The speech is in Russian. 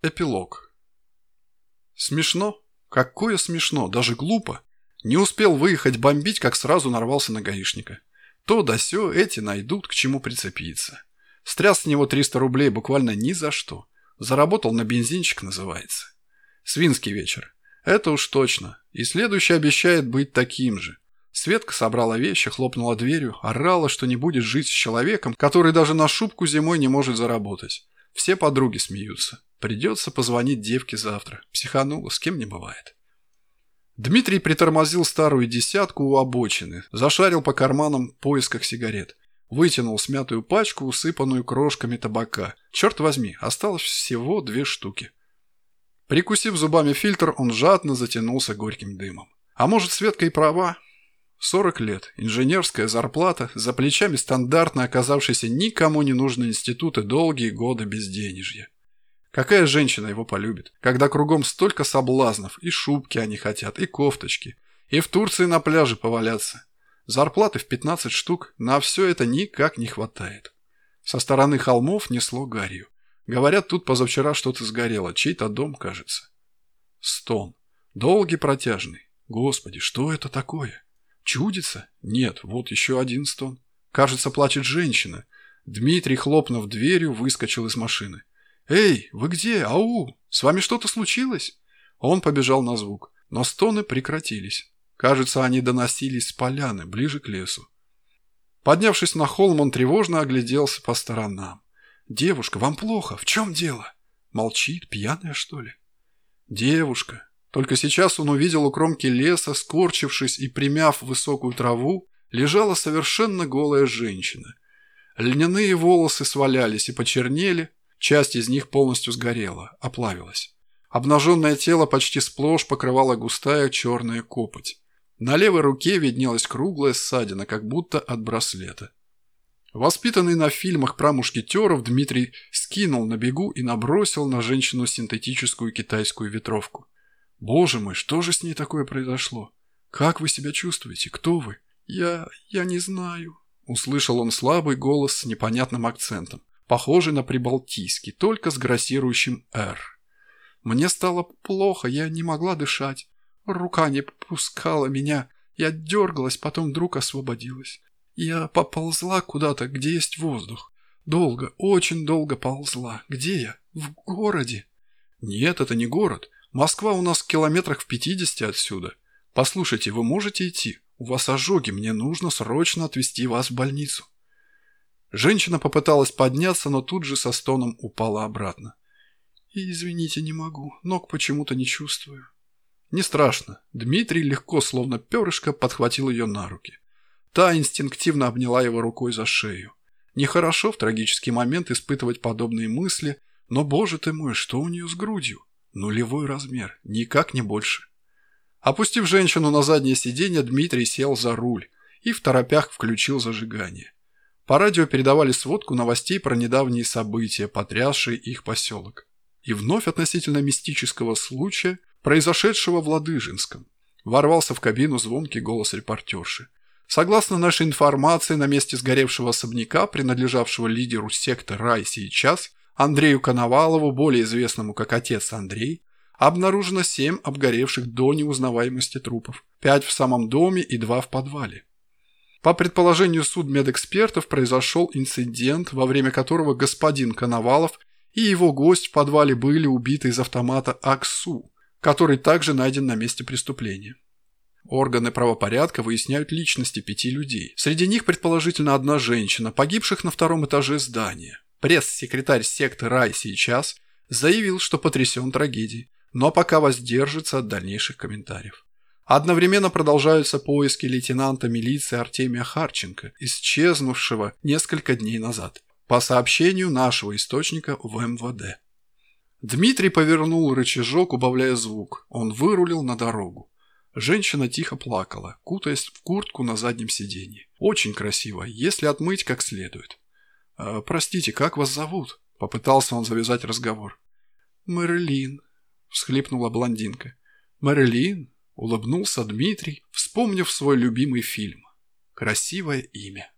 Эпилог. Смешно. Какое смешно, даже глупо. Не успел выехать бомбить, как сразу нарвался на гаишника. То да сё, эти найдут, к чему прицепиться. Стряс с него 300 рублей буквально ни за что. Заработал на бензинчик, называется. Свинский вечер. Это уж точно. И следующий обещает быть таким же. Светка собрала вещи, хлопнула дверью, орала, что не будет жить с человеком, который даже на шубку зимой не может заработать. Все подруги смеются. Придется позвонить девке завтра. Психанула, с кем не бывает. Дмитрий притормозил старую десятку у обочины, зашарил по карманам в поисках сигарет. Вытянул смятую пачку, усыпанную крошками табака. Черт возьми, осталось всего две штуки. Прикусив зубами фильтр, он жадно затянулся горьким дымом. А может, Светка и права? 40 лет, инженерская зарплата, за плечами стандартно оказавшийся никому не нужный институт и долгие годы безденежья. Какая женщина его полюбит, когда кругом столько соблазнов, и шубки они хотят, и кофточки, и в Турции на пляже поваляться. Зарплаты в 15 штук, на все это никак не хватает. Со стороны холмов несло гарью. Говорят, тут позавчера что-то сгорело, чей-то дом, кажется. Стон. Долгий, протяжный. Господи, что это такое? Чудится? Нет, вот еще один стон. Кажется, плачет женщина. Дмитрий, хлопнув дверью, выскочил из машины. «Эй, вы где? Ау! С вами что-то случилось?» Он побежал на звук, но стоны прекратились. Кажется, они доносились с поляны, ближе к лесу. Поднявшись на холм, он тревожно огляделся по сторонам. «Девушка, вам плохо? В чем дело?» Молчит, пьяная, что ли? «Девушка». Только сейчас он увидел у кромки леса, скорчившись и примяв высокую траву, лежала совершенно голая женщина. Льняные волосы свалялись и почернели, Часть из них полностью сгорела, оплавилась. Обнаженное тело почти сплошь покрывала густая черная копоть. На левой руке виднелась круглая ссадина, как будто от браслета. Воспитанный на фильмах про мушкетеров, Дмитрий скинул на бегу и набросил на женщину синтетическую китайскую ветровку. «Боже мой, что же с ней такое произошло? Как вы себя чувствуете? Кто вы?» «Я... я не знаю», — услышал он слабый голос с непонятным акцентом похожий на прибалтийский, только с грассирующим «р». Мне стало плохо, я не могла дышать. Рука не пускала меня. Я дергалась, потом вдруг освободилась. Я поползла куда-то, где есть воздух. Долго, очень долго ползла. Где я? В городе. Нет, это не город. Москва у нас в километрах в пятидесяти отсюда. Послушайте, вы можете идти? У вас ожоги, мне нужно срочно отвезти вас в больницу. Женщина попыталась подняться, но тут же со стоном упала обратно. «Извините, не могу. Ног почему-то не чувствую». «Не страшно». Дмитрий легко, словно перышко, подхватил ее на руки. Та инстинктивно обняла его рукой за шею. Нехорошо в трагический момент испытывать подобные мысли, но, боже ты мой, что у нее с грудью? Нулевой размер, никак не больше. Опустив женщину на заднее сиденье, Дмитрий сел за руль и в торопях включил зажигание. По радио передавали сводку новостей про недавние события, потрясшие их поселок. И вновь относительно мистического случая, произошедшего в Ладыжинском. Ворвался в кабину звонкий голос репортерши. Согласно нашей информации, на месте сгоревшего особняка, принадлежавшего лидеру секты «Рай сейчас», Андрею Коновалову, более известному как отец Андрей, обнаружено семь обгоревших до неузнаваемости трупов, пять в самом доме и два в подвале. По предположению судмедэкспертов, произошел инцидент, во время которого господин Коновалов и его гость в подвале были убиты из автомата АКСУ, который также найден на месте преступления. Органы правопорядка выясняют личности пяти людей. Среди них предположительно одна женщина, погибших на втором этаже здания. Пресс-секретарь секты «Рай» сейчас заявил, что потрясен трагедией, но пока воздержится от дальнейших комментариев. Одновременно продолжаются поиски лейтенанта милиции Артемия Харченко, исчезнувшего несколько дней назад, по сообщению нашего источника в МВД. Дмитрий повернул рычажок, убавляя звук. Он вырулил на дорогу. Женщина тихо плакала, кутаясь в куртку на заднем сиденье. Очень красиво, если отмыть как следует. «Э, «Простите, как вас зовут?» – попытался он завязать разговор. «Мэрилин», – всхлипнула блондинка. «Мэрилин? Улыбнулся Дмитрий, вспомнив свой любимый фильм. Красивое имя.